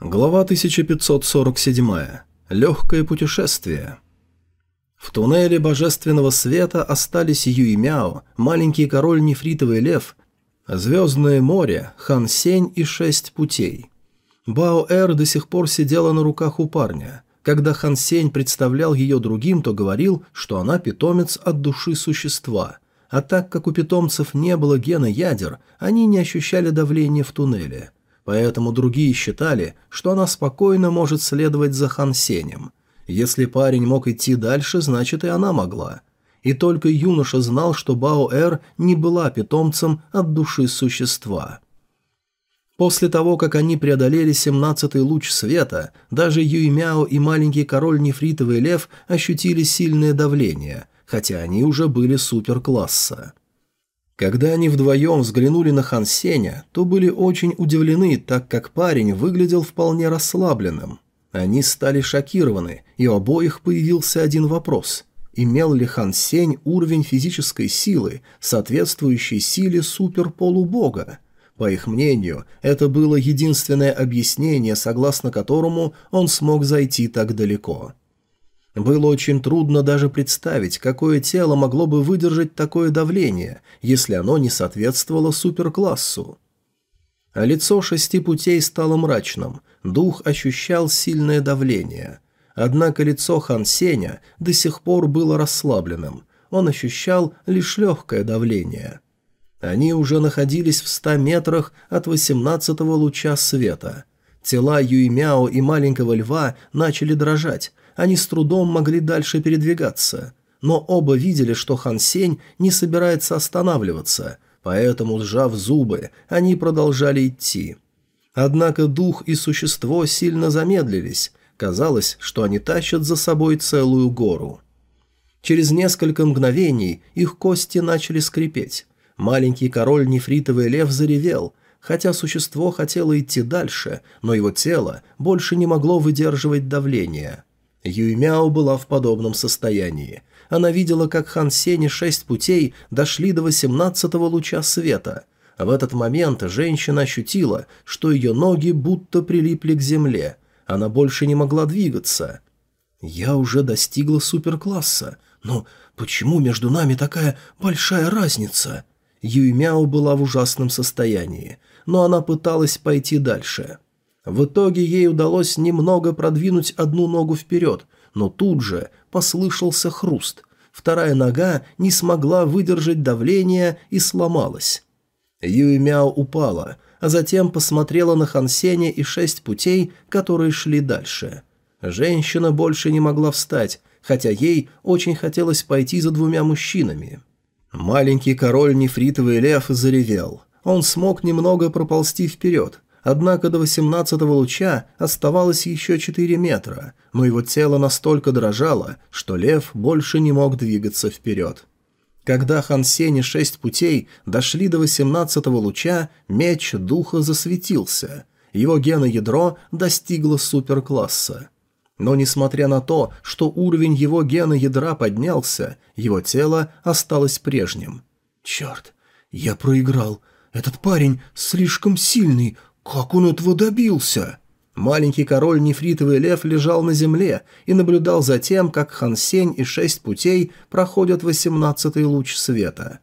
Глава 1547. Легкое путешествие. В туннеле божественного света остались Юй Мяо, маленький король нефритовый лев, звездное море, Хан Сень и шесть путей. Бао Эр до сих пор сидела на руках у парня. Когда Хан Сень представлял ее другим, то говорил, что она питомец от души существа. А так как у питомцев не было гена ядер, они не ощущали давления в туннеле – поэтому другие считали, что она спокойно может следовать за Хан Сенем. Если парень мог идти дальше, значит и она могла. И только юноша знал, что Бао-Эр не была питомцем от души существа. После того, как они преодолели семнадцатый луч света, даже Юймяо и маленький король Нефритовый Лев ощутили сильное давление, хотя они уже были суперкласса. Когда они вдвоем взглянули на Хан Сеня, то были очень удивлены, так как парень выглядел вполне расслабленным. Они стали шокированы, и у обоих появился один вопрос. Имел ли Хан Сень уровень физической силы, соответствующий силе суперполубога? По их мнению, это было единственное объяснение, согласно которому он смог зайти так далеко. Было очень трудно даже представить, какое тело могло бы выдержать такое давление, если оно не соответствовало суперклассу. А лицо шести путей стало мрачным, дух ощущал сильное давление. Однако лицо Хан Сеня до сих пор было расслабленным, он ощущал лишь легкое давление. Они уже находились в ста метрах от восемнадцатого луча света. Тела Юймяо и маленького льва начали дрожать, они с трудом могли дальше передвигаться, но оба видели, что Хан Сень не собирается останавливаться, поэтому, сжав зубы, они продолжали идти. Однако дух и существо сильно замедлились, казалось, что они тащат за собой целую гору. Через несколько мгновений их кости начали скрипеть. Маленький король нефритовый лев заревел, хотя существо хотело идти дальше, но его тело больше не могло выдерживать давление. Юймяо была в подобном состоянии. Она видела, как Хан Сень и шесть путей дошли до восемнадцатого луча света. В этот момент женщина ощутила, что ее ноги будто прилипли к земле. Она больше не могла двигаться. «Я уже достигла суперкласса. Но почему между нами такая большая разница?» Юймяо была в ужасном состоянии, но она пыталась пойти дальше. В итоге ей удалось немного продвинуть одну ногу вперед, но тут же послышался хруст. Вторая нога не смогла выдержать давление и сломалась. Юй Мяо упала, а затем посмотрела на Хансеня и шесть путей, которые шли дальше. Женщина больше не могла встать, хотя ей очень хотелось пойти за двумя мужчинами. Маленький король нефритовый лев заревел. Он смог немного проползти вперед, Однако до восемнадцатого луча оставалось еще четыре метра, но его тело настолько дрожало, что лев больше не мог двигаться вперед. Когда Хан Сень шесть путей дошли до восемнадцатого луча, меч духа засветился. Его геноядро достигло суперкласса. Но несмотря на то, что уровень его геноядра поднялся, его тело осталось прежним. «Черт, я проиграл. Этот парень слишком сильный, «Как он этого добился?» Маленький король нефритовый лев лежал на земле и наблюдал за тем, как Хан Сень и шесть путей проходят восемнадцатый луч света.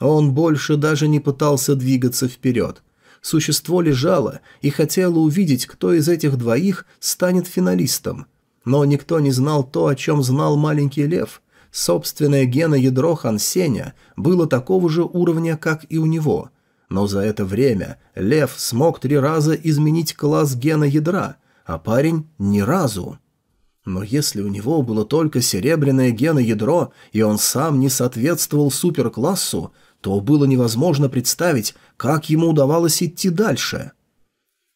Он больше даже не пытался двигаться вперед. Существо лежало и хотело увидеть, кто из этих двоих станет финалистом. Но никто не знал то, о чем знал маленький лев. Собственное геноядро Хан Сеня было такого же уровня, как и у него – но за это время Лев смог три раза изменить класс гена ядра, а парень ни разу. Но если у него было только серебряное геноядро, и он сам не соответствовал суперклассу, то было невозможно представить, как ему удавалось идти дальше.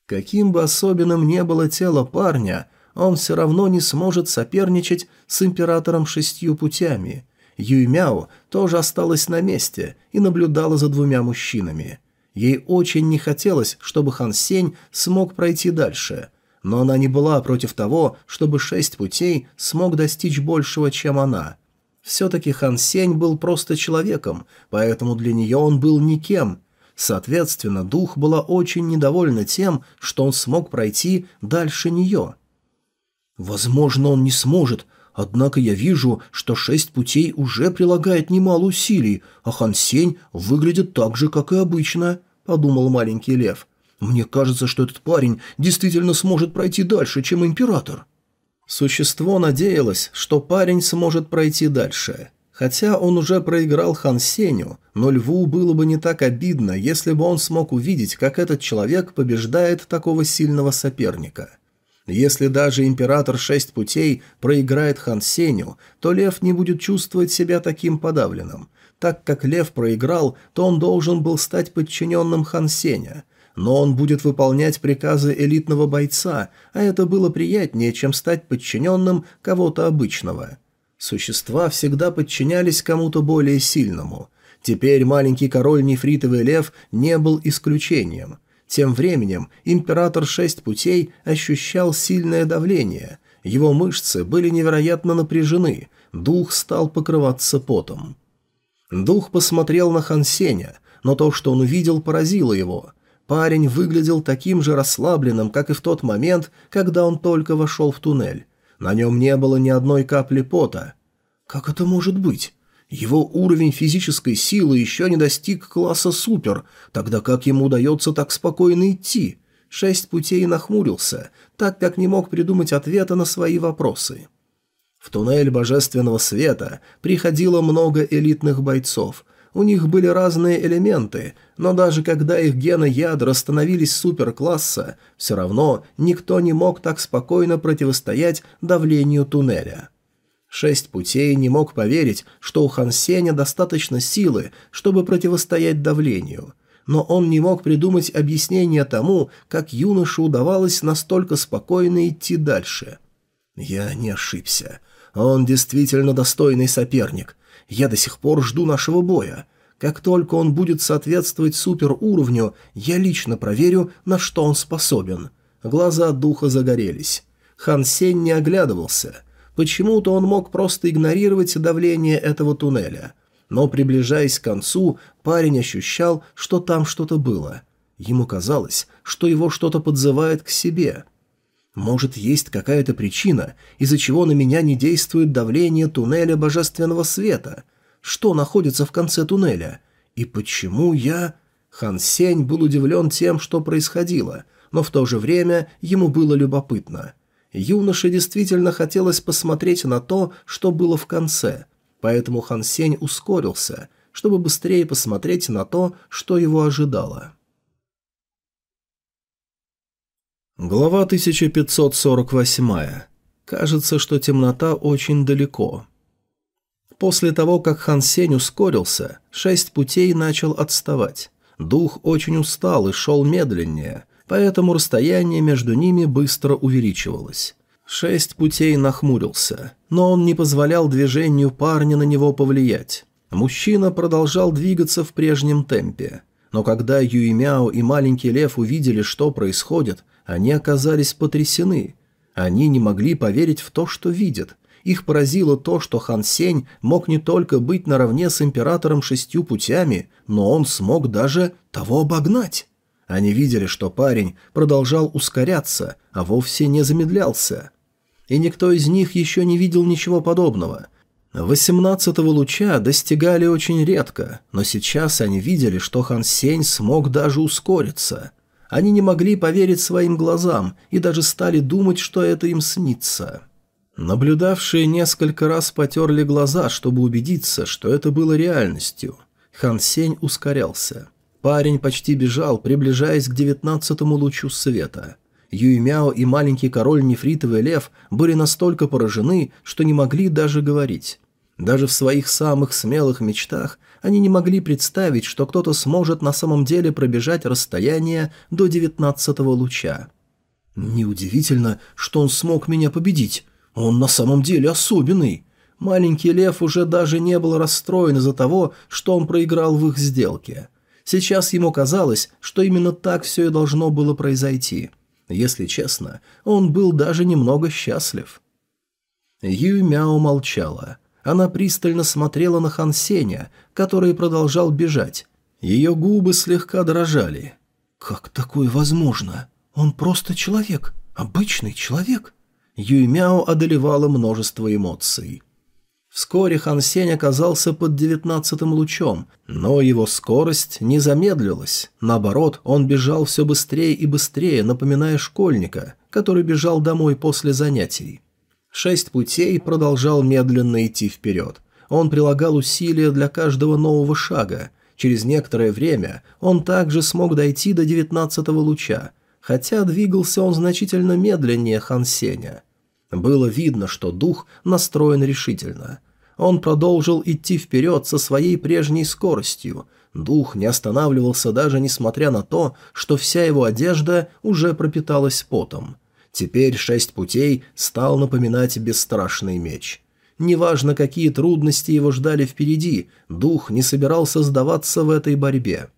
Каким бы особенным ни было тело парня, он все равно не сможет соперничать с императором шестью путями. Юймяо тоже осталась на месте и наблюдала за двумя мужчинами. Ей очень не хотелось, чтобы Хан Сень смог пройти дальше, но она не была против того, чтобы шесть путей смог достичь большего, чем она. Все-таки Хан Сень был просто человеком, поэтому для нее он был никем. Соответственно, дух была очень недовольна тем, что он смог пройти дальше нее. «Возможно, он не сможет, однако я вижу, что шесть путей уже прилагает немало усилий, а Хан Сень выглядит так же, как и обычно», — подумал маленький лев. «Мне кажется, что этот парень действительно сможет пройти дальше, чем император». Существо надеялось, что парень сможет пройти дальше. Хотя он уже проиграл Хан Сеню, но Льву было бы не так обидно, если бы он смог увидеть, как этот человек побеждает такого сильного соперника. Если даже император Шесть Путей проиграет Хан Сеню, то Лев не будет чувствовать себя таким подавленным. Так как Лев проиграл, то он должен был стать подчиненным Хан Сеня. Но он будет выполнять приказы элитного бойца, а это было приятнее, чем стать подчиненным кого-то обычного. Существа всегда подчинялись кому-то более сильному. Теперь маленький король Нефритовый Лев не был исключением. Тем временем император Шесть Путей ощущал сильное давление. Его мышцы были невероятно напряжены, дух стал покрываться потом. Дух посмотрел на Хансеня, но то, что он увидел, поразило его. Парень выглядел таким же расслабленным, как и в тот момент, когда он только вошел в туннель. На нем не было ни одной капли пота. Как это может быть? Его уровень физической силы еще не достиг класса супер, тогда как ему удается так спокойно идти? Шесть путей нахмурился, так как не мог придумать ответа на свои вопросы. В туннель Божественного Света приходило много элитных бойцов. У них были разные элементы, но даже когда их гены-ядра становились суперкласса, все равно никто не мог так спокойно противостоять давлению туннеля. Шесть путей не мог поверить, что у Хан Сеня достаточно силы, чтобы противостоять давлению. Но он не мог придумать объяснение тому, как юноше удавалось настолько спокойно идти дальше. «Я не ошибся. Он действительно достойный соперник. Я до сих пор жду нашего боя. Как только он будет соответствовать суперуровню, я лично проверю, на что он способен». Глаза духа загорелись. Хан Сень не оглядывался. Почему-то он мог просто игнорировать давление этого туннеля. Но, приближаясь к концу, парень ощущал, что там что-то было. Ему казалось, что его что-то подзывает к себе. Может, есть какая-то причина, из-за чего на меня не действует давление туннеля божественного света? Что находится в конце туннеля? И почему я... Хан Сень был удивлен тем, что происходило, но в то же время ему было любопытно – Юноше действительно хотелось посмотреть на то, что было в конце, поэтому Хан Сень ускорился, чтобы быстрее посмотреть на то, что его ожидало. Глава 1548. Кажется, что темнота очень далеко. После того, как Хан Сень ускорился, шесть путей начал отставать. Дух очень устал и шел медленнее – поэтому расстояние между ними быстро увеличивалось. Шесть путей нахмурился, но он не позволял движению парня на него повлиять. Мужчина продолжал двигаться в прежнем темпе. Но когда Юймяо и маленький лев увидели, что происходит, они оказались потрясены. Они не могли поверить в то, что видят. Их поразило то, что Хан Сень мог не только быть наравне с императором шестью путями, но он смог даже того обогнать. Они видели, что парень продолжал ускоряться, а вовсе не замедлялся. И никто из них еще не видел ничего подобного. Восемнадцатого луча достигали очень редко, но сейчас они видели, что Хан Сень смог даже ускориться. Они не могли поверить своим глазам и даже стали думать, что это им снится. Наблюдавшие несколько раз потерли глаза, чтобы убедиться, что это было реальностью. Хан Сень ускорялся. Парень почти бежал, приближаясь к девятнадцатому лучу света. Юймяо и маленький король Нефритовый Лев были настолько поражены, что не могли даже говорить. Даже в своих самых смелых мечтах они не могли представить, что кто-то сможет на самом деле пробежать расстояние до девятнадцатого луча. Неудивительно, что он смог меня победить. Он на самом деле особенный. Маленький лев уже даже не был расстроен из-за того, что он проиграл в их сделке. Сейчас ему казалось, что именно так все и должно было произойти. Если честно, он был даже немного счастлив. Ю Мяо молчала. Она пристально смотрела на Хан Сеня, который продолжал бежать. Ее губы слегка дрожали. «Как такое возможно? Он просто человек, обычный человек». Юймяо одолевало множество эмоций. Вскоре Хан Сень оказался под девятнадцатым лучом, но его скорость не замедлилась. Наоборот, он бежал все быстрее и быстрее, напоминая школьника, который бежал домой после занятий. Шесть путей продолжал медленно идти вперед. Он прилагал усилия для каждого нового шага. Через некоторое время он также смог дойти до девятнадцатого луча, хотя двигался он значительно медленнее Хан Сеня. Было видно, что дух настроен решительно – он продолжил идти вперед со своей прежней скоростью. Дух не останавливался даже несмотря на то, что вся его одежда уже пропиталась потом. Теперь шесть путей стал напоминать бесстрашный меч. Неважно, какие трудности его ждали впереди, дух не собирался сдаваться в этой борьбе.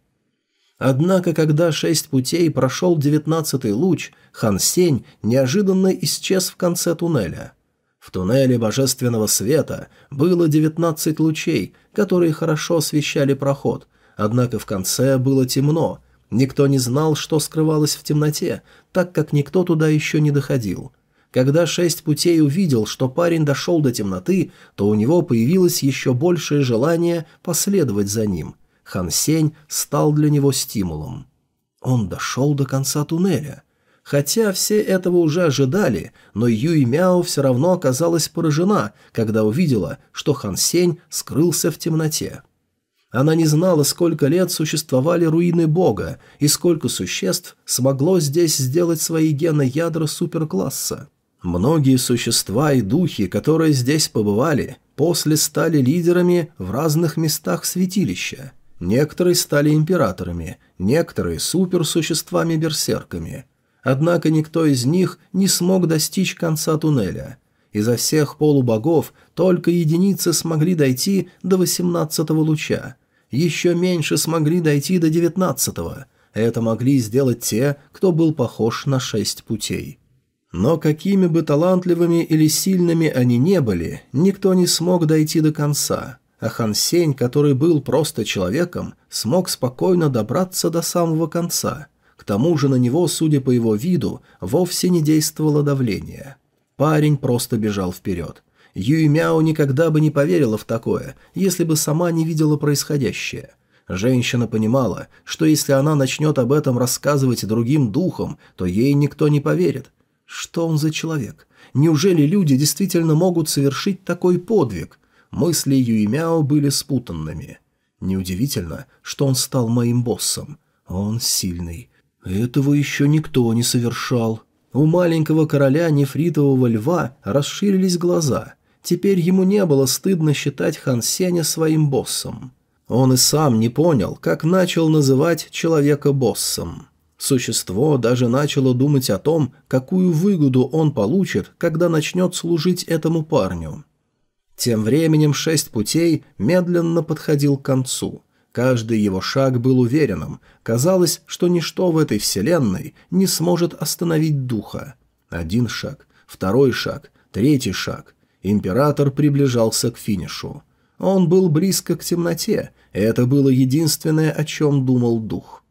Однако, когда шесть путей прошел девятнадцатый луч, Хан Сень неожиданно исчез в конце туннеля – в туннеле божественного света было 19 лучей, которые хорошо освещали проход, однако в конце было темно. Никто не знал, что скрывалось в темноте, так как никто туда еще не доходил. Когда шесть путей увидел, что парень дошел до темноты, то у него появилось еще большее желание последовать за ним. Хан Сень стал для него стимулом. Он дошел до конца туннеля. Хотя все этого уже ожидали, но Юй Мяо все равно оказалась поражена, когда увидела, что Хан Сень скрылся в темноте. Она не знала, сколько лет существовали руины Бога и сколько существ смогло здесь сделать свои гены ядра суперкласса. Многие существа и духи, которые здесь побывали, после стали лидерами в разных местах святилища. Некоторые стали императорами, некоторые суперсуществами-берсерками – Однако никто из них не смог достичь конца туннеля. Изо всех полубогов только единицы смогли дойти до восемнадцатого луча. Еще меньше смогли дойти до девятнадцатого. Это могли сделать те, кто был похож на шесть путей. Но какими бы талантливыми или сильными они не были, никто не смог дойти до конца. А Хан Сень, который был просто человеком, смог спокойно добраться до самого конца – тому же на него, судя по его виду, вовсе не действовало давление. Парень просто бежал вперед. Юй Мяо никогда бы не поверила в такое, если бы сама не видела происходящее. Женщина понимала, что если она начнет об этом рассказывать другим духам, то ей никто не поверит. Что он за человек? Неужели люди действительно могут совершить такой подвиг? Мысли Юймяо были спутанными. Неудивительно, что он стал моим боссом. Он сильный. Этого еще никто не совершал. У маленького короля нефритового льва расширились глаза. Теперь ему не было стыдно считать Хан Сеня своим боссом. Он и сам не понял, как начал называть человека боссом. Существо даже начало думать о том, какую выгоду он получит, когда начнет служить этому парню. Тем временем шесть путей медленно подходил к концу – Каждый его шаг был уверенным. Казалось, что ничто в этой вселенной не сможет остановить духа. Один шаг, второй шаг, третий шаг. Император приближался к финишу. Он был близко к темноте, и это было единственное, о чем думал дух.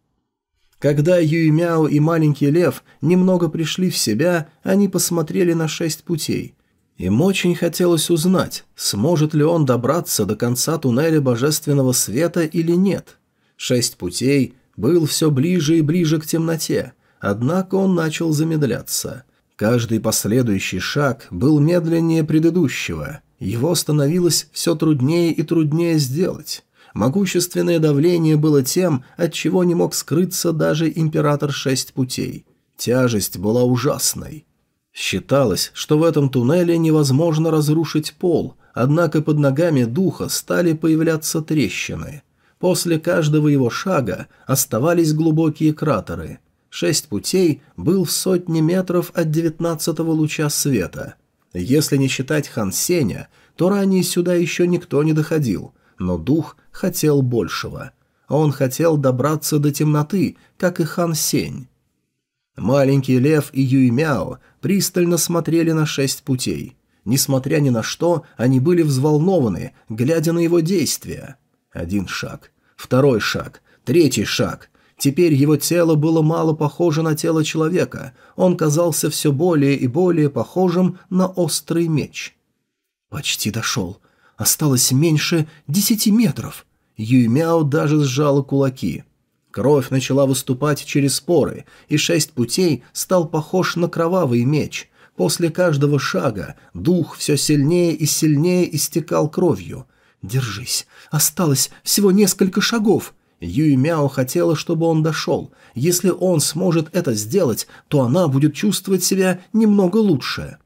Когда Юймяо и маленький лев немного пришли в себя, они посмотрели на шесть путей. Им очень хотелось узнать, сможет ли он добраться до конца туннеля божественного света или нет. Шесть путей был все ближе и ближе к темноте, однако он начал замедляться. Каждый последующий шаг был медленнее предыдущего, его становилось все труднее и труднее сделать. Могущественное давление было тем, от чего не мог скрыться даже император шесть путей. Тяжесть была ужасной. Считалось, что в этом туннеле невозможно разрушить пол, однако под ногами духа стали появляться трещины. После каждого его шага оставались глубокие кратеры. Шесть путей был в сотне метров от девятнадцатого луча света. Если не считать Хан Сеня, то ранее сюда еще никто не доходил, но дух хотел большего. Он хотел добраться до темноты, как и Хан Сень. Маленький лев и Юймяо пристально смотрели на шесть путей. Несмотря ни на что, они были взволнованы, глядя на его действия. Один шаг, второй шаг, Третий шаг. Теперь его тело было мало похоже на тело человека, он казался все более и более похожим на острый меч. Почти дошел. Осталось меньше десяти метров. Юймяо даже сжала кулаки. Кровь начала выступать через поры, и шесть путей стал похож на кровавый меч. После каждого шага дух все сильнее и сильнее истекал кровью. «Держись, осталось всего несколько шагов», Юй Мяо хотела, чтобы он дошел. Если он сможет это сделать, то она будет чувствовать себя немного лучше.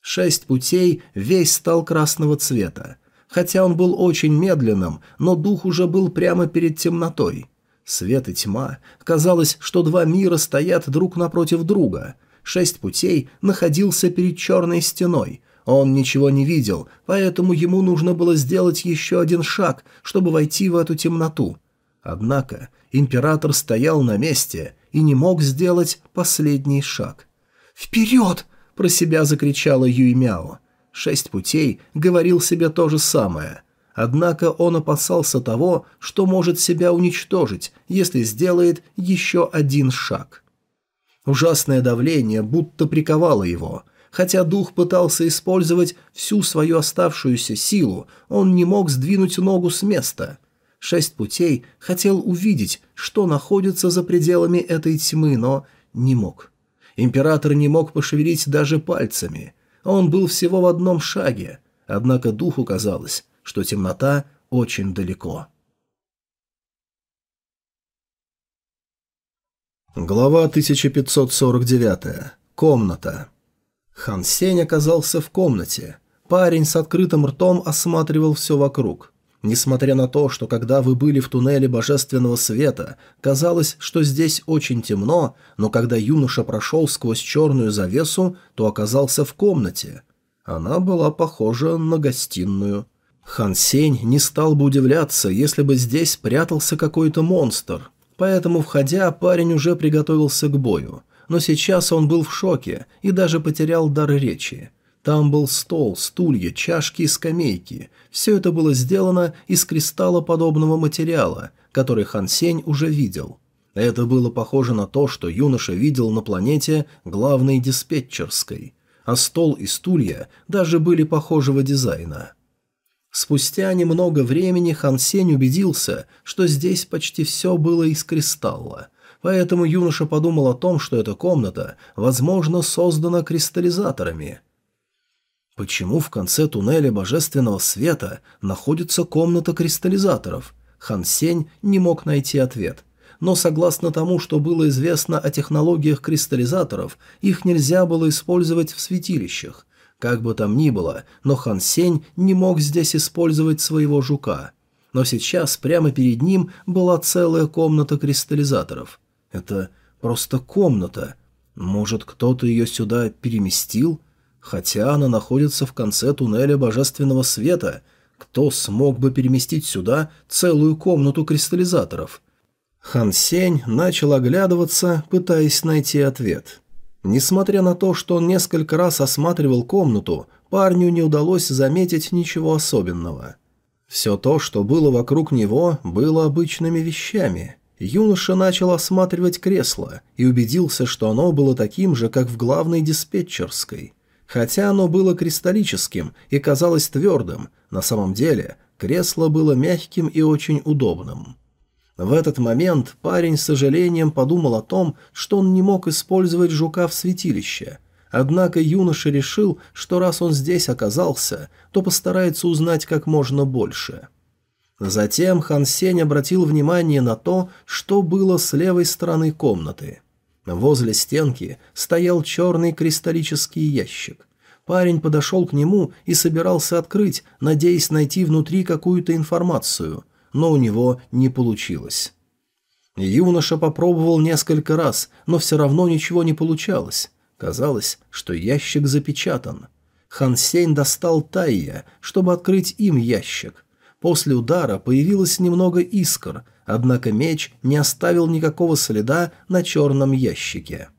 Шесть путей весь стал красного цвета. Хотя он был очень медленным, но дух уже был прямо перед темнотой. Свет и тьма. Казалось, что два мира стоят друг напротив друга. Шесть путей находился перед черной стеной. Он ничего не видел, поэтому ему нужно было сделать еще один шаг, чтобы войти в эту темноту. Однако император стоял на месте и не мог сделать последний шаг. «Вперед!» – про себя закричала Юймяо. Шесть путей говорил себе то же самое. Однако он опасался того, что может себя уничтожить, если сделает еще один шаг. Ужасное давление будто приковало его. Хотя дух пытался использовать всю свою оставшуюся силу, он не мог сдвинуть ногу с места – Шесть путей хотел увидеть, что находится за пределами этой тьмы, но не мог. Император не мог пошевелить даже пальцами. Он был всего в одном шаге, однако духу казалось, что темнота очень далеко. Глава 1549. Комната. Хан Сень оказался в комнате. Парень с открытым ртом осматривал все вокруг. Несмотря на то, что когда вы были в туннеле Божественного Света, казалось, что здесь очень темно, но когда юноша прошел сквозь черную завесу, то оказался в комнате. Она была похожа на гостиную. Хан Сень не стал бы удивляться, если бы здесь прятался какой-то монстр. Поэтому, входя, парень уже приготовился к бою. Но сейчас он был в шоке и даже потерял дар речи. Там был стол, стулья, чашки и скамейки. Все это было сделано из кристаллоподобного материала, который Хан Сень уже видел. Это было похоже на то, что юноша видел на планете главной диспетчерской. А стол и стулья даже были похожего дизайна. Спустя немного времени Хан Сень убедился, что здесь почти все было из кристалла. Поэтому юноша подумал о том, что эта комната, возможно, создана кристаллизаторами – Почему в конце туннеля Божественного Света находится комната кристаллизаторов? Хан Сень не мог найти ответ. Но согласно тому, что было известно о технологиях кристаллизаторов, их нельзя было использовать в святилищах. Как бы там ни было, но Хан Сень не мог здесь использовать своего жука. Но сейчас прямо перед ним была целая комната кристаллизаторов. Это просто комната. Может, кто-то ее сюда переместил? — Хотя она находится в конце туннеля Божественного Света, кто смог бы переместить сюда целую комнату кристаллизаторов? Хан Сень начал оглядываться, пытаясь найти ответ. Несмотря на то, что он несколько раз осматривал комнату, парню не удалось заметить ничего особенного. Все то, что было вокруг него, было обычными вещами. Юноша начал осматривать кресло и убедился, что оно было таким же, как в главной диспетчерской – Хотя оно было кристаллическим и казалось твердым, на самом деле кресло было мягким и очень удобным. В этот момент парень с сожалением подумал о том, что он не мог использовать жука в святилище. Однако юноша решил, что раз он здесь оказался, то постарается узнать как можно больше. Затем Хан Сень обратил внимание на то, что было с левой стороны комнаты – Возле стенки стоял черный кристаллический ящик. Парень подошел к нему и собирался открыть, надеясь найти внутри какую-то информацию, но у него не получилось. Юноша попробовал несколько раз, но все равно ничего не получалось. Казалось, что ящик запечатан. Хан Сень достал Тайя, чтобы открыть им ящик. После удара появилось немного искр, однако меч не оставил никакого следа на черном ящике.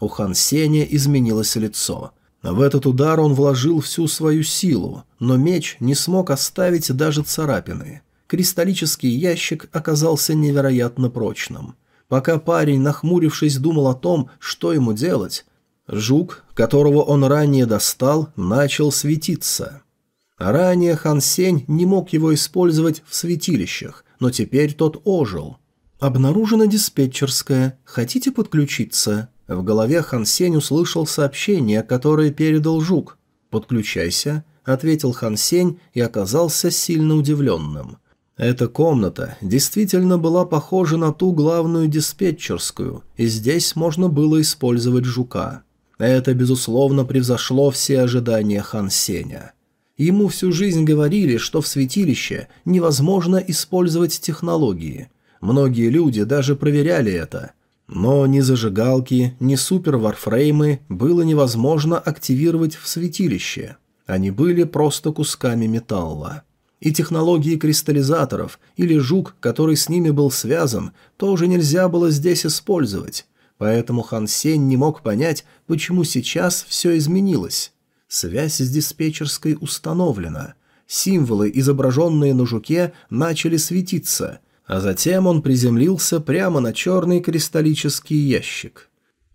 У Хан Сеня изменилось лицо. В этот удар он вложил всю свою силу, но меч не смог оставить даже царапины. Кристаллический ящик оказался невероятно прочным. Пока парень, нахмурившись, думал о том, что ему делать, жук, которого он ранее достал, начал светиться. Ранее Хан Сень не мог его использовать в святилищах, но теперь тот ожил. «Обнаружена диспетчерская. Хотите подключиться?» В голове Хан Сень услышал сообщение, которое передал жук. «Подключайся», — ответил Хан Сень и оказался сильно удивленным. Эта комната действительно была похожа на ту главную диспетчерскую, и здесь можно было использовать жука. Это, безусловно, превзошло все ожидания Хан Сеня. Ему всю жизнь говорили, что в святилище невозможно использовать технологии. Многие люди даже проверяли это. Но ни зажигалки, ни супер-варфреймы было невозможно активировать в святилище. Они были просто кусками металла и технологии кристаллизаторов или жук, который с ними был связан, тоже нельзя было здесь использовать. Поэтому Хан Сень не мог понять, почему сейчас все изменилось. Связь с диспетчерской установлена. Символы, изображенные на жуке, начали светиться, а затем он приземлился прямо на черный кристаллический ящик.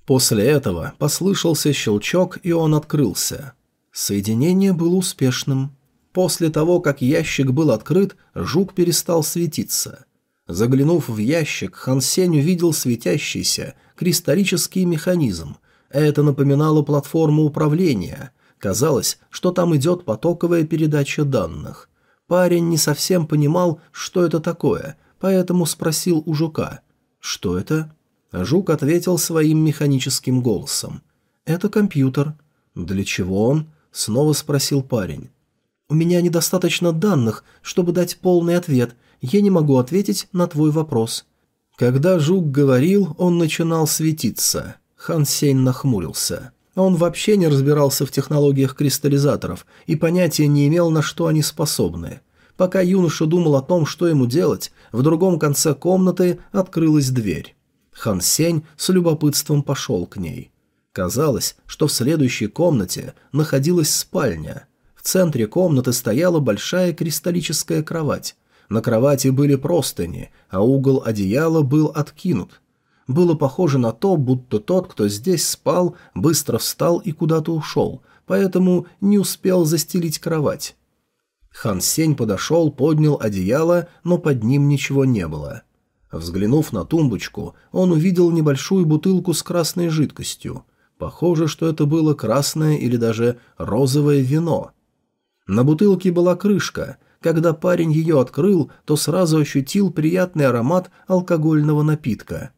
После этого послышался щелчок, и он открылся. Соединение было успешным. После того, как ящик был открыт, жук перестал светиться. Заглянув в ящик, Хан Сень увидел светящийся кристаллический механизм. Это напоминало платформу управления. Казалось, что там идет потоковая передача данных. Парень не совсем понимал, что это такое, поэтому спросил у жука. «Что это?» Жук ответил своим механическим голосом. «Это компьютер». «Для чего он?» — снова спросил парень. У меня недостаточно данных, чтобы дать полный ответ. Я не могу ответить на твой вопрос». Когда Жук говорил, он начинал светиться. Хан Сень нахмурился. Он вообще не разбирался в технологиях кристаллизаторов и понятия не имел, на что они способны. Пока юноша думал о том, что ему делать, в другом конце комнаты открылась дверь. Хан Сень с любопытством пошел к ней. Казалось, что в следующей комнате находилась спальня – центре комнаты стояла большая кристаллическая кровать. На кровати были простыни, а угол одеяла был откинут. Было похоже на то, будто тот, кто здесь спал, быстро встал и куда-то ушел, поэтому не успел застелить кровать. Хан Сень подошел, поднял одеяло, но под ним ничего не было. Взглянув на тумбочку, он увидел небольшую бутылку с красной жидкостью. Похоже, что это было красное или даже розовое вино. На бутылке была крышка. Когда парень ее открыл, то сразу ощутил приятный аромат алкогольного напитка.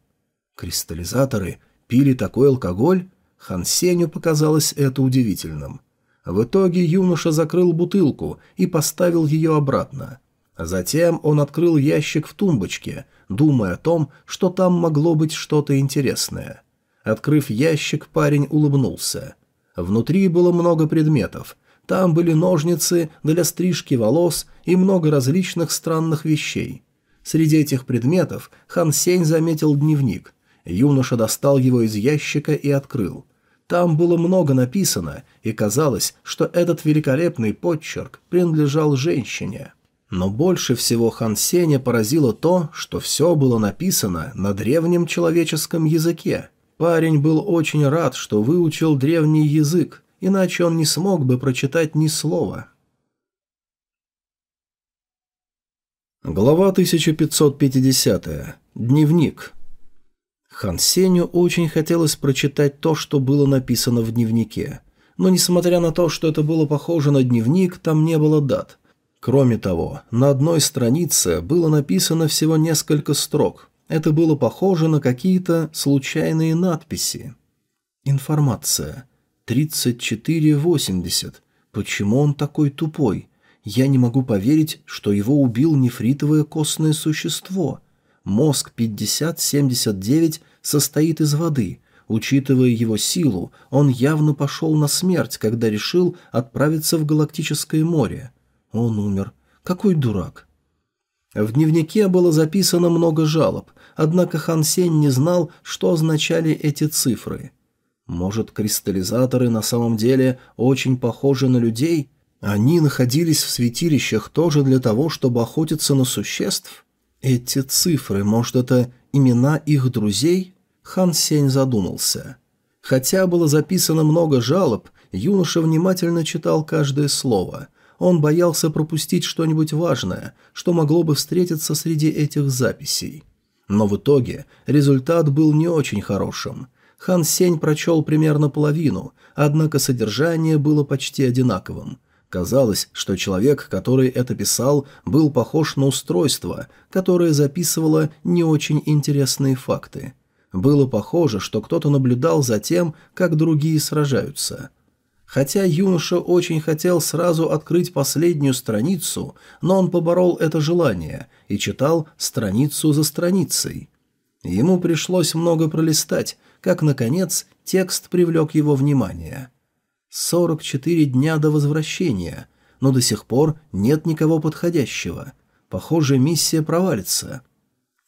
Кристаллизаторы пили такой алкоголь? Хан Сеню показалось это удивительным. В итоге юноша закрыл бутылку и поставил ее обратно. Затем он открыл ящик в тумбочке, думая о том, что там могло быть что-то интересное. Открыв ящик, парень улыбнулся. Внутри было много предметов, там были ножницы для стрижки волос и много различных странных вещей. Среди этих предметов Хан Сень заметил дневник. Юноша достал его из ящика и открыл. Там было много написано, и казалось, что этот великолепный подчерк принадлежал женщине. Но больше всего Хан Сеня поразило то, что все было написано на древнем человеческом языке. Парень был очень рад, что выучил древний язык, иначе он не смог бы прочитать ни слова. Глава 1550. Дневник. Хан Сеню очень хотелось прочитать то, что было написано в дневнике. Но несмотря на то, что это было похоже на дневник, там не было дат. Кроме того, на одной странице было написано всего несколько строк. Это было похоже на какие-то случайные надписи. Информация. 34-80. Почему он такой тупой? Я не могу поверить, что его убил нефритовое костное существо. Мозг 50-79 состоит из воды. Учитывая его силу, он явно пошел на смерть, когда решил отправиться в Галактическое море. Он умер. Какой дурак. В дневнике было записано много жалоб, однако Хан Сень не знал, что означали эти цифры – может, кристаллизаторы на самом деле очень похожи на людей? Они находились в святилищах тоже для того, чтобы охотиться на существ? Эти цифры, может, это имена их друзей? Хан Сень задумался. Хотя было записано много жалоб, юноша внимательно читал каждое слово. Он боялся пропустить что-нибудь важное, что могло бы встретиться среди этих записей. Но в итоге результат был не очень хорошим. Хан Сень прочел примерно половину, однако содержание было почти одинаковым – Казалось, что человек, который это писал, был похож на устройство, которое записывало не очень интересные факты. Было похоже, что кто-то наблюдал за тем, как другие сражаются. Хотя юноша очень хотел сразу открыть последнюю страницу, но он поборол это желание и читал страницу за страницей. Ему пришлось много пролистать, как, наконец, текст привлек его внимание – 44 дня до возвращения, но до сих пор нет никого подходящего. Похоже, миссия провалится.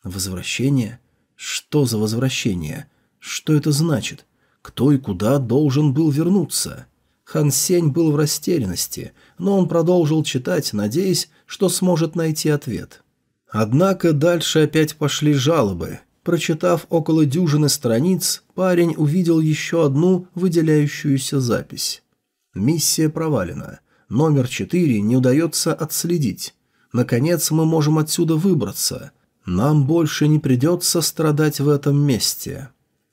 Возвращение? Что за возвращение? Что это значит? Кто и куда должен был вернуться? Хан Сень был в растерянности, но он продолжил читать, надеясь, что сможет найти ответ. Однако дальше опять пошли жалобы. Прочитав около дюжины страниц, парень увидел еще одну выделяющуюся запись. Миссия провалена. Номер четыре не удается отследить. Наконец мы можем отсюда выбраться. Нам больше не придется страдать в этом месте.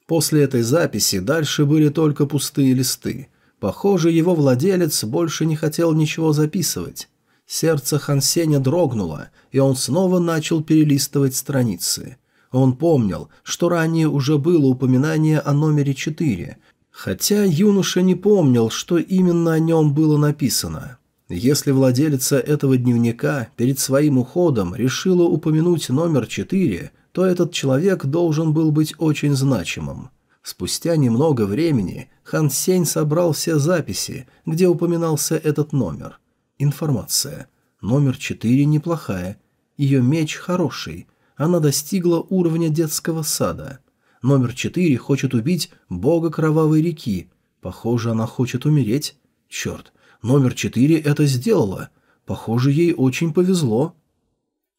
После этой записи дальше были только пустые листы. Похоже, его владелец больше не хотел ничего записывать. Сердце Хансеня дрогнуло, и он снова начал перелистывать страницы – он помнил, что ранее уже было упоминание о номере 4, хотя юноша не помнил, что именно о нем было написано. Если владелица этого дневника перед своим уходом решила упомянуть номер 4, то этот человек должен был быть очень значимым. Спустя немного времени Хан Сень собрал все записи, где упоминался этот номер. Информация. Номер 4 неплохая. Ее меч хороший – она достигла уровня детского сада. Номер четыре хочет убить бога кровавой реки. Похоже, она хочет умереть. Черт, номер четыре это сделала. Похоже, ей очень повезло.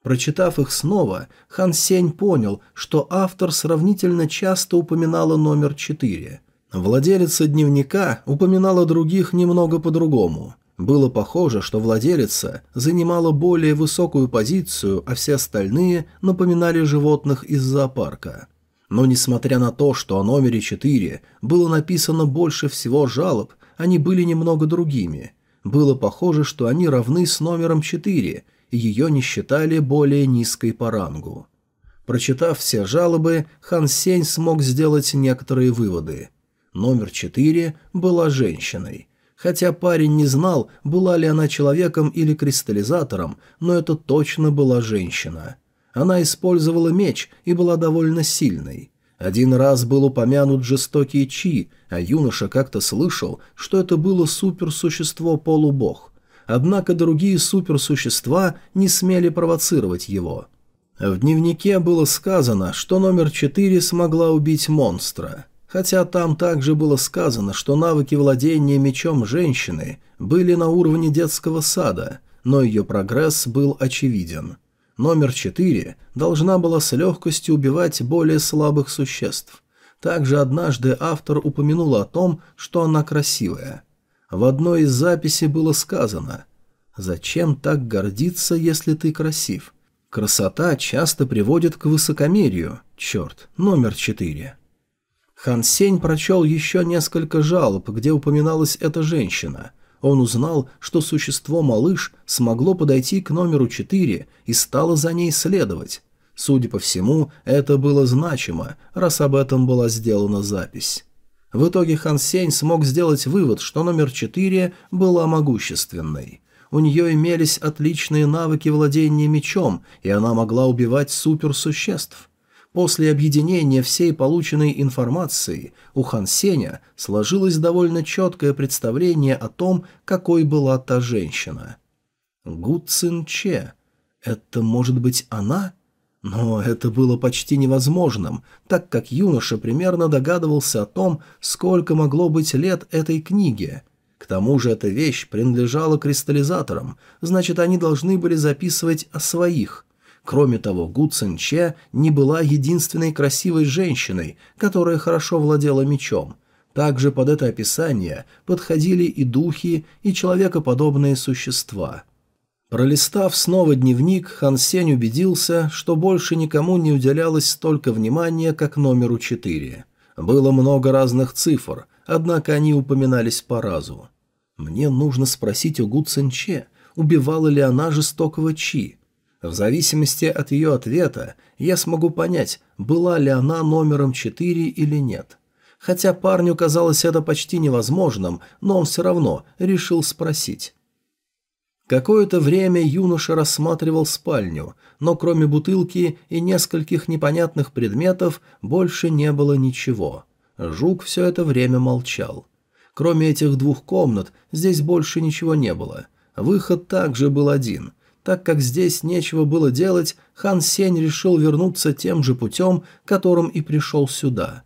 Прочитав их снова, Хан Сень понял, что автор сравнительно часто упоминала номер четыре. Владелица дневника упоминала других немного по-другому. Было похоже, что владелица занимала более высокую позицию, а все остальные напоминали животных из зоопарка. Но несмотря на то, что о номере 4 было написано больше всего жалоб, они были немного другими. Было похоже, что они равны с номером 4, и ее не считали более низкой по рангу. Прочитав все жалобы, Хан Сень смог сделать некоторые выводы. Номер 4 была женщиной. Хотя парень не знал, была ли она человеком или кристаллизатором, но это точно была женщина. Она использовала меч и была довольно сильной. Один раз был упомянут жестокий Чи, а юноша как-то слышал, что это было суперсущество-полубог. Однако другие суперсущества не смели провоцировать его. В дневнике было сказано, что номер 4 смогла убить монстра. Хотя там также было сказано, что навыки владения мечом женщины были на уровне детского сада, но ее прогресс был очевиден. Номер 4 должна была с легкостью убивать более слабых существ. Также однажды автор упомянул о том, что она красивая. В одной из записей было сказано «Зачем так гордиться, если ты красив?» Красота часто приводит к высокомерию. Черт, номер четыре. Хан Сень прочел еще несколько жалоб, где упоминалась эта женщина. Он узнал, что существо-малыш смогло подойти к номеру 4 и стало за ней следовать. Судя по всему, это было значимо, раз об этом была сделана запись. В итоге Хан Сень смог сделать вывод, что номер 4 была могущественной. У нее имелись отличные навыки владения мечом, и она могла убивать суперсуществ. После объединения всей полученной информации у Хан Сеня сложилось довольно четкое представление о том, какой была та женщина. Гу Цин Че. Это может быть она? Но это было почти невозможным, так как юноша примерно догадывался о том, сколько могло быть лет этой книге. К тому же эта вещь принадлежала кристаллизаторам, значит, они должны были записывать о своих. Кроме того, Гу Цин Че не была единственной красивой женщиной, которая хорошо владела мечом. Также под это описание подходили и духи, и человекоподобные существа. Пролистав снова дневник, Хан Сень убедился, что больше никому не уделялось столько внимания, как номеру 4. Было много разных цифр, однако они упоминались по разу. «Мне нужно спросить у Гу Цинче, убивала ли она жестокого Чи?» В зависимости от ее ответа я смогу понять, была ли она номером 4 или нет. Хотя парню казалось это почти невозможным, но он все равно решил спросить. Какое-то время юноша рассматривал спальню, но кроме бутылки и нескольких непонятных предметов больше не было ничего. Жук все это время молчал. Кроме этих двух комнат, здесь больше ничего не было. Выход также был один. Так как здесь нечего было делать, хан Сень решил вернуться тем же путем, которым и пришел сюда.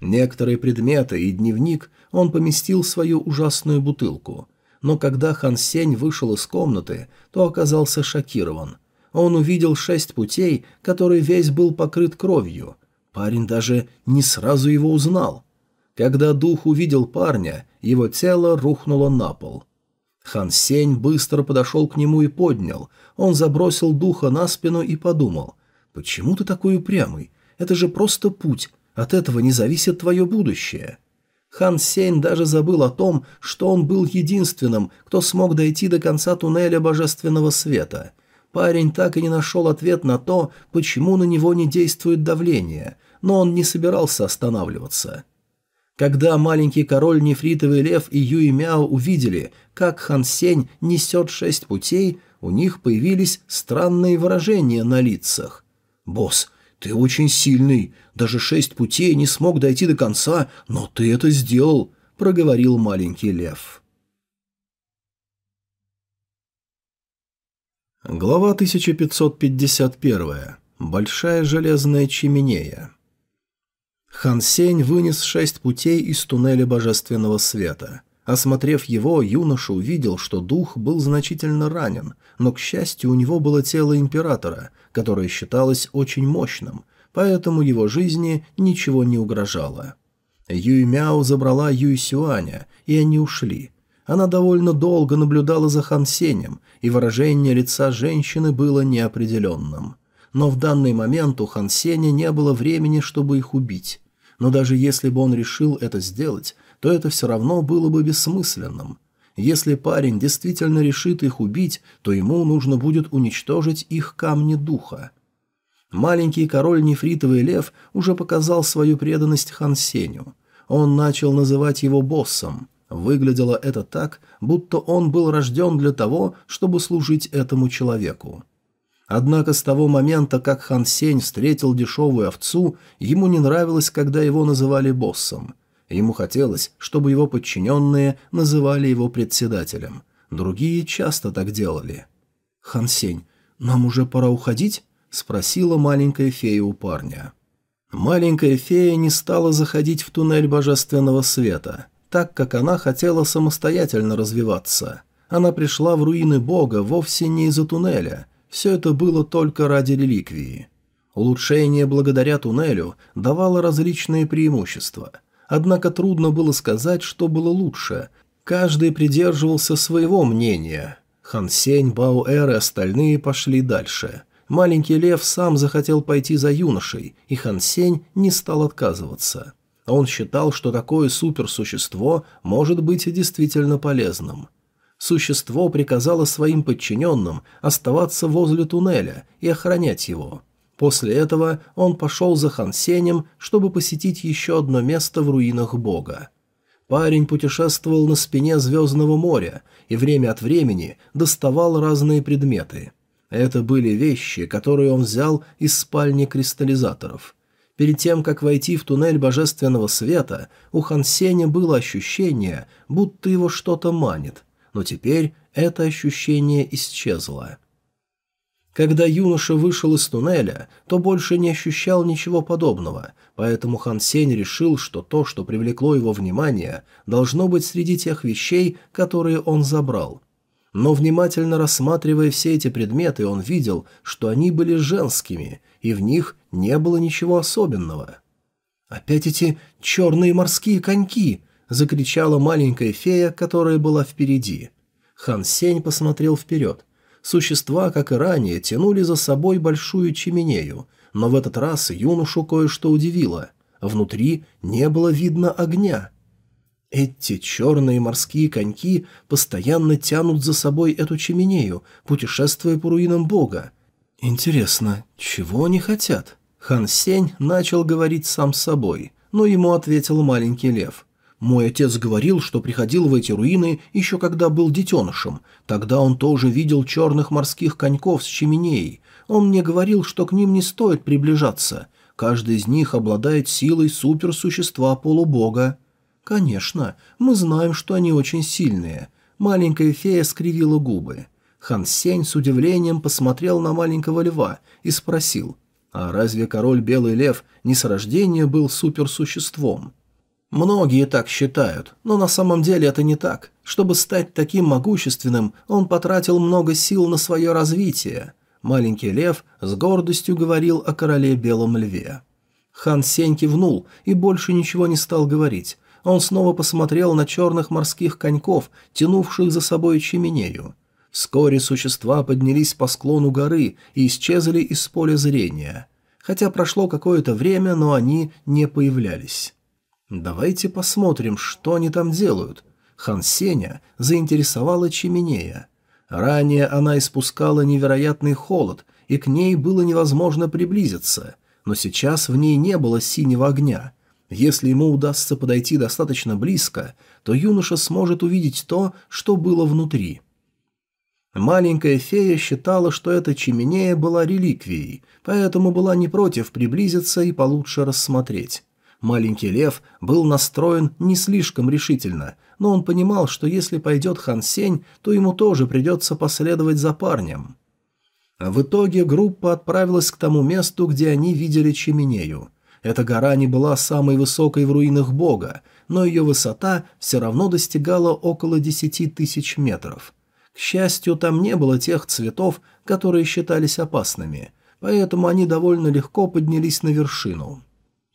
Некоторые предметы и дневник он поместил в свою ужасную бутылку. Но когда Хан Сень вышел из комнаты, то оказался шокирован. Он увидел шесть путей, который весь был покрыт кровью. Парень даже не сразу его узнал. Когда дух увидел парня, его тело рухнуло на пол. Хан Сень быстро подошел к нему и поднял. Он забросил духа на спину и подумал. «Почему ты такой упрямый? Это же просто путь. От этого не зависит твое будущее. Хан Сень даже забыл о том, что он был единственным, кто смог дойти до конца туннеля божественного света. Парень так и не нашел ответ на то, почему на него не действует давление, но он не собирался останавливаться. Когда маленький король Нефритовый Лев и Юй Мяо увидели, как Хан Сень несет шесть путей, у них появились странные выражения на лицах. «Босс, «Ты очень сильный. Даже шесть путей не смог дойти до конца, но ты это сделал», — проговорил маленький лев. Глава 1551. Большая железная чеменея. Хан Сень вынес шесть путей из туннеля божественного света. Осмотрев его, юноша увидел, что дух был значительно ранен, но, к счастью, у него было тело императора, которое считалось очень мощным, поэтому его жизни ничего не угрожало. Юй Мяо забрала Юй Сюаня, и они ушли. Она довольно долго наблюдала за Хан Сенем, и выражение лица женщины было неопределенным. Но в данный момент у Хан Сеня не было времени, чтобы их убить. Но даже если бы он решил это сделать, то это все равно было бы бессмысленным. Если парень действительно решит их убить, то ему нужно будет уничтожить их камни духа. Маленький король Нефритовый Лев уже показал свою преданность Хан Сеню. Он начал называть его боссом. Выглядело это так, будто он был рожден для того, чтобы служить этому человеку. Однако с того момента, как Хан Сень встретил дешевую овцу, ему не нравилось, когда его называли боссом. Ему хотелось, чтобы его подчиненные называли его председателем. Другие часто так делали. «Хан Сень, нам уже пора уходить?» – спросила маленькая фея у парня. Маленькая фея не стала заходить в туннель божественного света, так как она хотела самостоятельно развиваться. Она пришла в руины бога вовсе не из-за туннеля, все это было только ради реликвии. Улучшение благодаря туннелю давало различные преимущества – Однако трудно было сказать, что было лучше. Каждый придерживался своего мнения. Хан Сень, Баоэр и остальные пошли дальше. Маленький лев сам захотел пойти за юношей, и Хан Сень не стал отказываться. Он считал, что такое суперсущество может быть действительно полезным. Существо приказало своим подчиненным оставаться возле туннеля и охранять его – После этого он пошел за Хансенем, чтобы посетить еще одно место в руинах бога. Парень путешествовал на спине Звездного моря и время от времени доставал разные предметы. Это были вещи, которые он взял из спальни кристаллизаторов. Перед тем, как войти в туннель божественного света, у Хансеня было ощущение, будто его что-то манит, но теперь это ощущение исчезло. Когда юноша вышел из туннеля, то больше не ощущал ничего подобного, поэтому Хан Сень решил, что то, что привлекло его внимание, должно быть среди тех вещей, которые он забрал. Но внимательно рассматривая все эти предметы, он видел, что они были женскими, и в них не было ничего особенного. «Опять эти черные морские коньки!» — закричала маленькая фея, которая была впереди. Хан Сень посмотрел вперед. Существа, как и ранее, тянули за собой большую чеменею, но в этот раз юношу кое-что удивило. Внутри не было видно огня. Эти черные морские коньки постоянно тянут за собой эту чеменею, путешествуя по руинам бога. Интересно, чего они хотят? Хан Сень начал говорить сам с собой, но ему ответил маленький лев – мой отец говорил, что приходил в эти руины еще когда был детенышем. Тогда он тоже видел черных морских коньков с чеменеей. Он мне говорил, что к ним не стоит приближаться. Каждый из них обладает силой суперсущества полубога. Конечно, мы знаем, что они очень сильные. Маленькая фея скривила губы. Хан Сень с удивлением посмотрел на маленького льва и спросил, «А разве король Белый Лев не с рождения был суперсуществом?» Многие так считают, но на самом деле это не так. Чтобы стать таким могущественным, он потратил много сил на свое развитие. Маленький лев с гордостью говорил о короле Белом Льве. Хан Сень кивнул и больше ничего не стал говорить. Он снова посмотрел на черных морских коньков, тянувших за собой чеменею. Вскоре существа поднялись по склону горы и исчезли из поля зрения. Хотя прошло какое-то время, но они не появлялись. «Давайте посмотрим, что они там делают». Хан Сеня заинтересовала Чеменея. Ранее она испускала невероятный холод, и к ней было невозможно приблизиться, но сейчас в ней не было синего огня. Если ему удастся подойти достаточно близко, то юноша сможет увидеть то, что было внутри. Маленькая фея считала, что эта чеменея была реликвией, поэтому была не против приблизиться и получше рассмотреть. Маленький лев был настроен не слишком решительно, но он понимал, что если пойдет Хан Сень, то ему тоже придется последовать за парнем. В итоге группа отправилась к тому месту, где они видели Чеменею. Эта гора не была самой высокой в руинах бога, но ее высота все равно достигала около десяти тысяч метров. К счастью, там не было тех цветов, которые считались опасными, поэтому они довольно легко поднялись на вершину.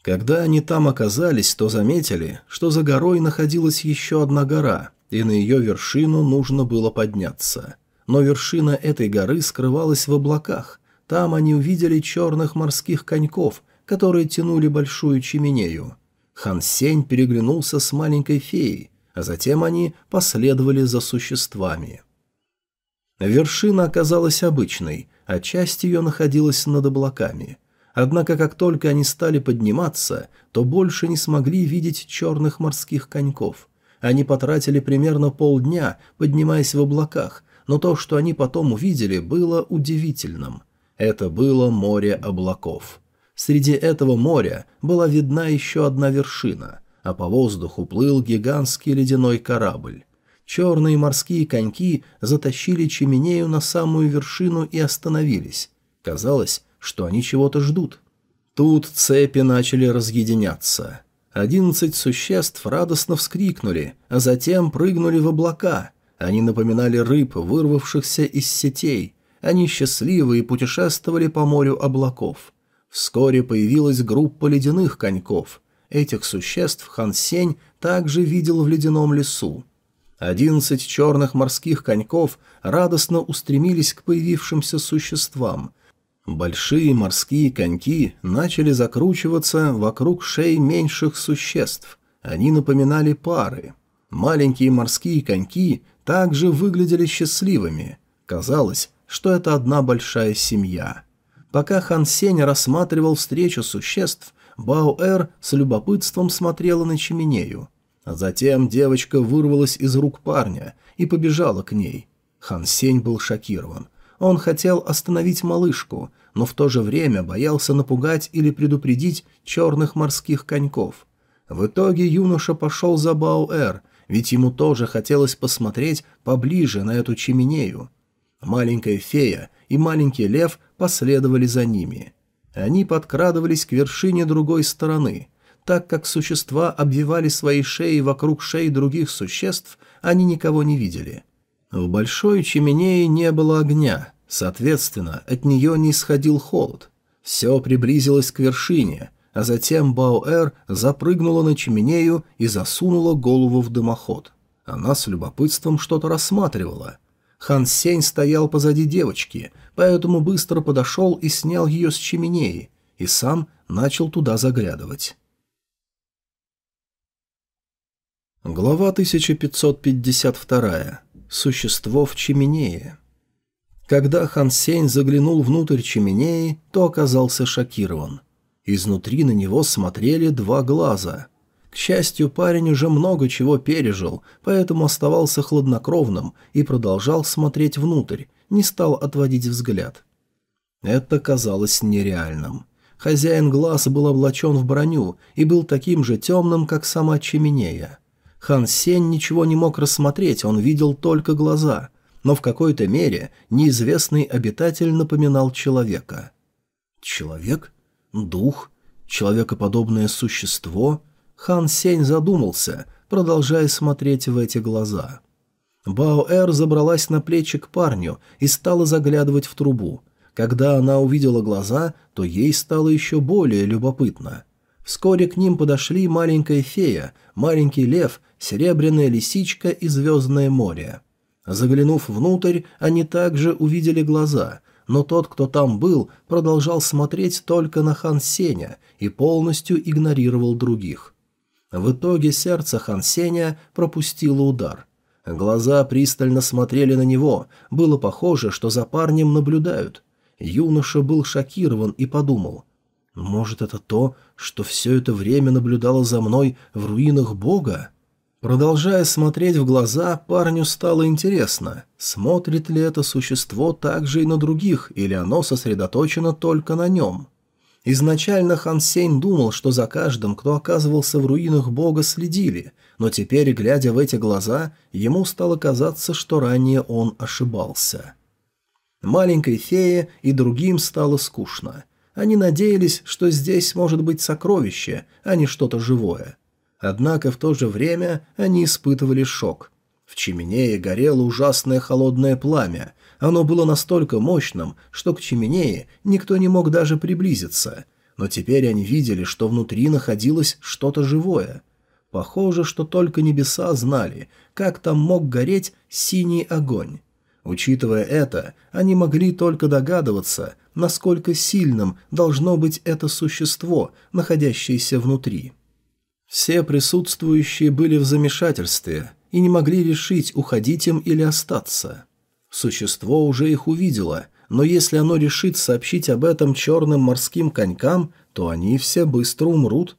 Когда они там оказались, то заметили, что за горой находилась еще одна гора, и на ее вершину нужно было подняться. Но вершина этой горы скрывалась в облаках. Там они увидели черных морских коньков, которые тянули большую чеменею. Хан Сень переглянулся с маленькой феей, а затем они последовали за существами. Вершина оказалась обычной, а часть ее находилась над облаками – Однако, как только они стали подниматься, то больше не смогли видеть черных морских коньков. Они потратили примерно полдня, поднимаясь в облаках, но то, что они потом увидели, было удивительным. Это было море облаков. Среди этого моря была видна еще одна вершина, а по воздуху плыл гигантский ледяной корабль. Черные морские коньки затащили Чеменею на самую вершину и остановились. Казалось, что они чего-то ждут. Тут цепи начали разъединяться. Одиннадцать существ радостно вскрикнули, а затем прыгнули в облака. Они напоминали рыб, вырвавшихся из сетей. Они счастливые путешествовали по морю облаков. Вскоре появилась группа ледяных коньков. Этих существ Хан Сень также видел в ледяном лесу. Одиннадцать черных морских коньков радостно устремились к появившимся существам, Большие морские коньки начали закручиваться вокруг шеи меньших существ. Они напоминали пары. Маленькие морские коньки также выглядели счастливыми. Казалось, что это одна большая семья. Пока Хан Сень рассматривал встречу существ, Баоэр с любопытством смотрела на Чеменею. Затем девочка вырвалась из рук парня и побежала к ней. Хан Сень был шокирован. Он хотел остановить малышку, но в то же время боялся напугать или предупредить черных морских коньков. В итоге юноша пошел за Баоэр, ведь ему тоже хотелось посмотреть поближе на эту чеменею. Маленькая фея и маленький лев последовали за ними. Они подкрадывались к вершине другой стороны. Так как существа обвивали свои шеи вокруг шеи других существ, они никого не видели. В большой чеменее не было огня, соответственно, от нее не исходил холод. Все приблизилось к вершине, а затем Баоэр запрыгнула на чеменею и засунула голову в дымоход. Она с любопытством что-то рассматривала. Хан Сень стоял позади девочки, поэтому быстро подошел и снял ее с чеменеи, и сам начал туда заглядывать. Глава 1552. Существо в чеменее. Когда Хан Сень заглянул внутрь чеменеи, то оказался шокирован. Изнутри на него смотрели два глаза. К счастью, парень уже много чего пережил, поэтому оставался хладнокровным и продолжал смотреть внутрь, не стал отводить взгляд. Это казалось нереальным. Хозяин глаз был облачен в броню и был таким же темным, как сама чеменея. Хан Сень ничего не мог рассмотреть, он видел только глаза, но в какой-то мере неизвестный обитатель напоминал человека. Человек? Дух? Человекоподобное существо? Хан Сень задумался, продолжая смотреть в эти глаза. Баоэр забралась на плечи к парню и стала заглядывать в трубу. Когда она увидела глаза, то ей стало еще более любопытно. Вскоре к ним подошли маленькая фея, маленький лев, серебряная лисичка и звездное море. Заглянув внутрь, они также увидели глаза, но тот, кто там был, продолжал смотреть только на Хан Сеня и полностью игнорировал других. В итоге сердце Хан Сеня пропустило удар. Глаза пристально смотрели на него, было похоже, что за парнем наблюдают. Юноша был шокирован и подумал, «Может, это то, что все это время наблюдало за мной в руинах Бога?» Продолжая смотреть в глаза, парню стало интересно, смотрит ли это существо также и на других, или оно сосредоточено только на нем. Изначально Хан Сень думал, что за каждым, кто оказывался в руинах бога, следили, но теперь, глядя в эти глаза, ему стало казаться, что ранее он ошибался. Маленькой фее и другим стало скучно. Они надеялись, что здесь может быть сокровище, а не что-то живое. Однако в то же время они испытывали шок. В чеменее горело ужасное холодное пламя, оно было настолько мощным, что к чеменее никто не мог даже приблизиться, но теперь они видели, что внутри находилось что-то живое. Похоже, что только небеса знали, как там мог гореть синий огонь. Учитывая это, они могли только догадываться, насколько сильным должно быть это существо, находящееся внутри. Все присутствующие были в замешательстве и не могли решить, уходить им или остаться. Существо уже их увидело, но если оно решит сообщить об этом черным морским конькам, то они все быстро умрут.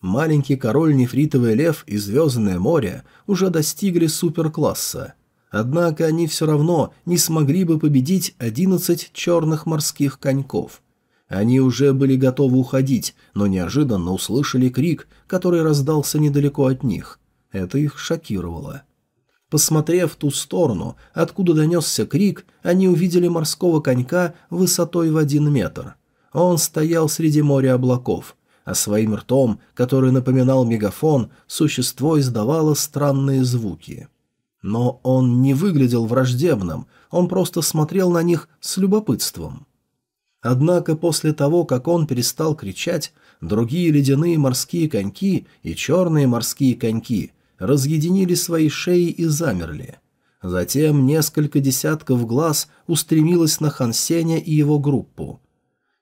Маленький король нефритовый лев и звездное море уже достигли суперкласса. Однако они все равно не смогли бы победить одиннадцать черных морских коньков. Они уже были готовы уходить, но неожиданно услышали крик, который раздался недалеко от них. Это их шокировало. Посмотрев в ту сторону, откуда донесся крик, они увидели морского конька высотой в один метр. Он стоял среди моря облаков, а своим ртом, который напоминал мегафон, существо издавало странные звуки. Но он не выглядел враждебным, он просто смотрел на них с любопытством. Однако после того, как он перестал кричать, другие ледяные морские коньки и черные морские коньки – разъединили свои шеи и замерли. Затем несколько десятков глаз устремилось на Хансеня и его группу.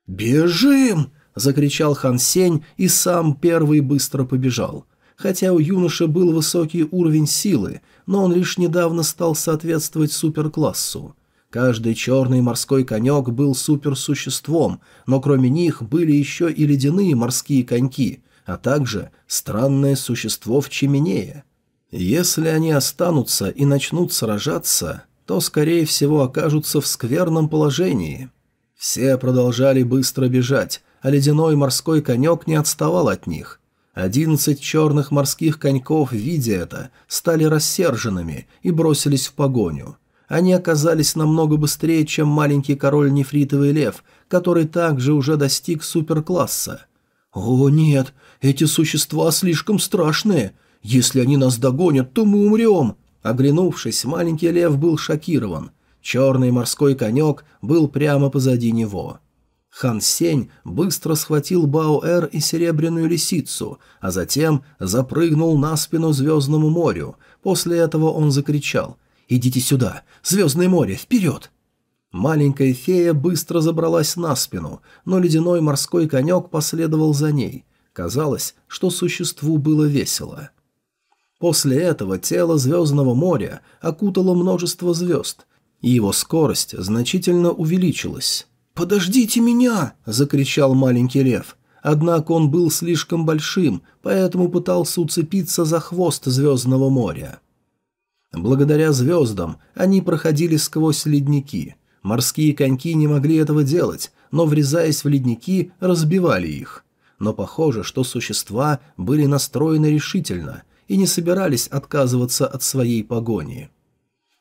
«Бежим!» – закричал Хансень и сам первый быстро побежал. Хотя у юноши был высокий уровень силы, но он лишь недавно стал соответствовать суперклассу. Каждый черный морской конек был суперсуществом, но кроме них были еще и ледяные морские коньки, а также странное существо в чеменее – если они останутся и начнут сражаться, то, скорее всего, окажутся в скверном положении. Все продолжали быстро бежать, а ледяной морской конек не отставал от них. Одиннадцать черных морских коньков, видя это, стали рассерженными и бросились в погоню. Они оказались намного быстрее, чем маленький король Нефритовый Лев, который также уже достиг суперкласса. «О, нет, эти существа слишком страшные. Если они нас догонят, то мы умрем!» Оглянувшись, маленький лев был шокирован. Черный морской конек был прямо позади него. Хан Сень быстро схватил Баоэр и Серебряную Лисицу, а затем запрыгнул на спину Звездному морю. После этого он закричал «Идите сюда! Звездное море, вперед!» Маленькая фея быстро забралась на спину, но ледяной морской конек последовал за ней. Казалось, что существу было весело. После этого тело Звездного моря окутало множество звезд, и его скорость значительно увеличилась. «Подождите меня!» – закричал маленький лев. Однако он был слишком большим, поэтому пытался уцепиться за хвост Звездного моря. Благодаря звездам они проходили сквозь ледники. Морские коньки не могли этого делать, но, врезаясь в ледники, разбивали их. Но похоже, что существа были настроены решительно и не собирались отказываться от своей погони.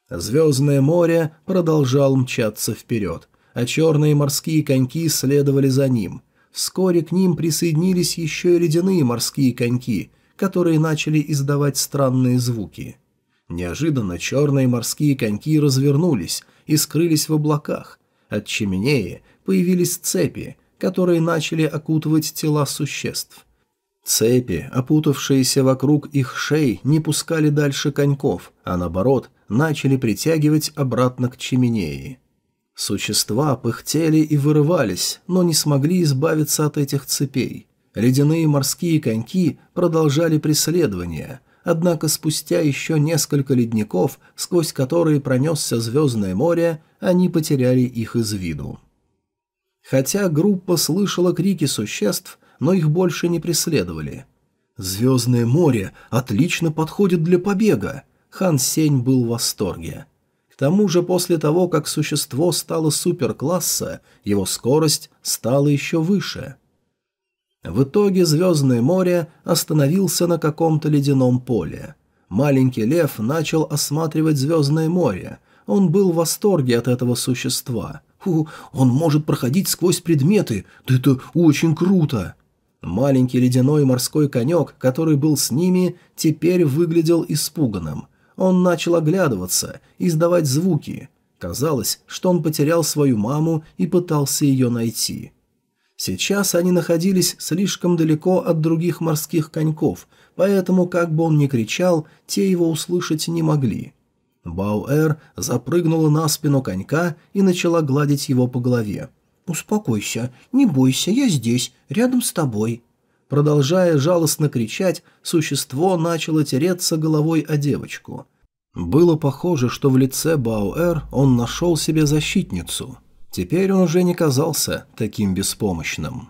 Звездное море продолжал мчаться вперед, а черные морские коньки следовали за ним. Вскоре к ним присоединились еще и ледяные морские коньки, которые начали издавать странные звуки. Неожиданно черные морские коньки развернулись и скрылись в облаках. От чеменеи появились цепи, которые начали окутывать тела существ. Цепи, опутавшиеся вокруг их шеи, не пускали дальше коньков, а наоборот, начали притягивать обратно к чеменеи. Существа пыхтели и вырывались, но не смогли избавиться от этих цепей. Ледяные морские коньки продолжали преследование, однако спустя еще несколько ледников, сквозь которые пронесся Звездное море, они потеряли их из виду. Хотя группа слышала крики существ, но их больше не преследовали. «Звездное море отлично подходит для побега!» Хан Сень был в восторге. Тому же после того, как существо стало суперкласса, его скорость стала еще выше. В итоге Звездное море остановился на каком-то ледяном поле. Маленький лев начал осматривать Звездное море. Он был в восторге от этого существа. «Фу, он может проходить сквозь предметы, да это очень круто!» Маленький ледяной морской конек, который был с ними, теперь выглядел испуганным. Он начал оглядываться, издавать звуки. Казалось, что он потерял свою маму и пытался ее найти. Сейчас они находились слишком далеко от других морских коньков, поэтому, как бы он ни кричал, те его услышать не могли. Бауэр запрыгнула на спину конька и начала гладить его по голове. «Успокойся, не бойся, я здесь, рядом с тобой». Продолжая жалостно кричать, существо начало тереться головой о девочку. Было похоже, что в лице Бауэр он нашел себе защитницу. Теперь он уже не казался таким беспомощным.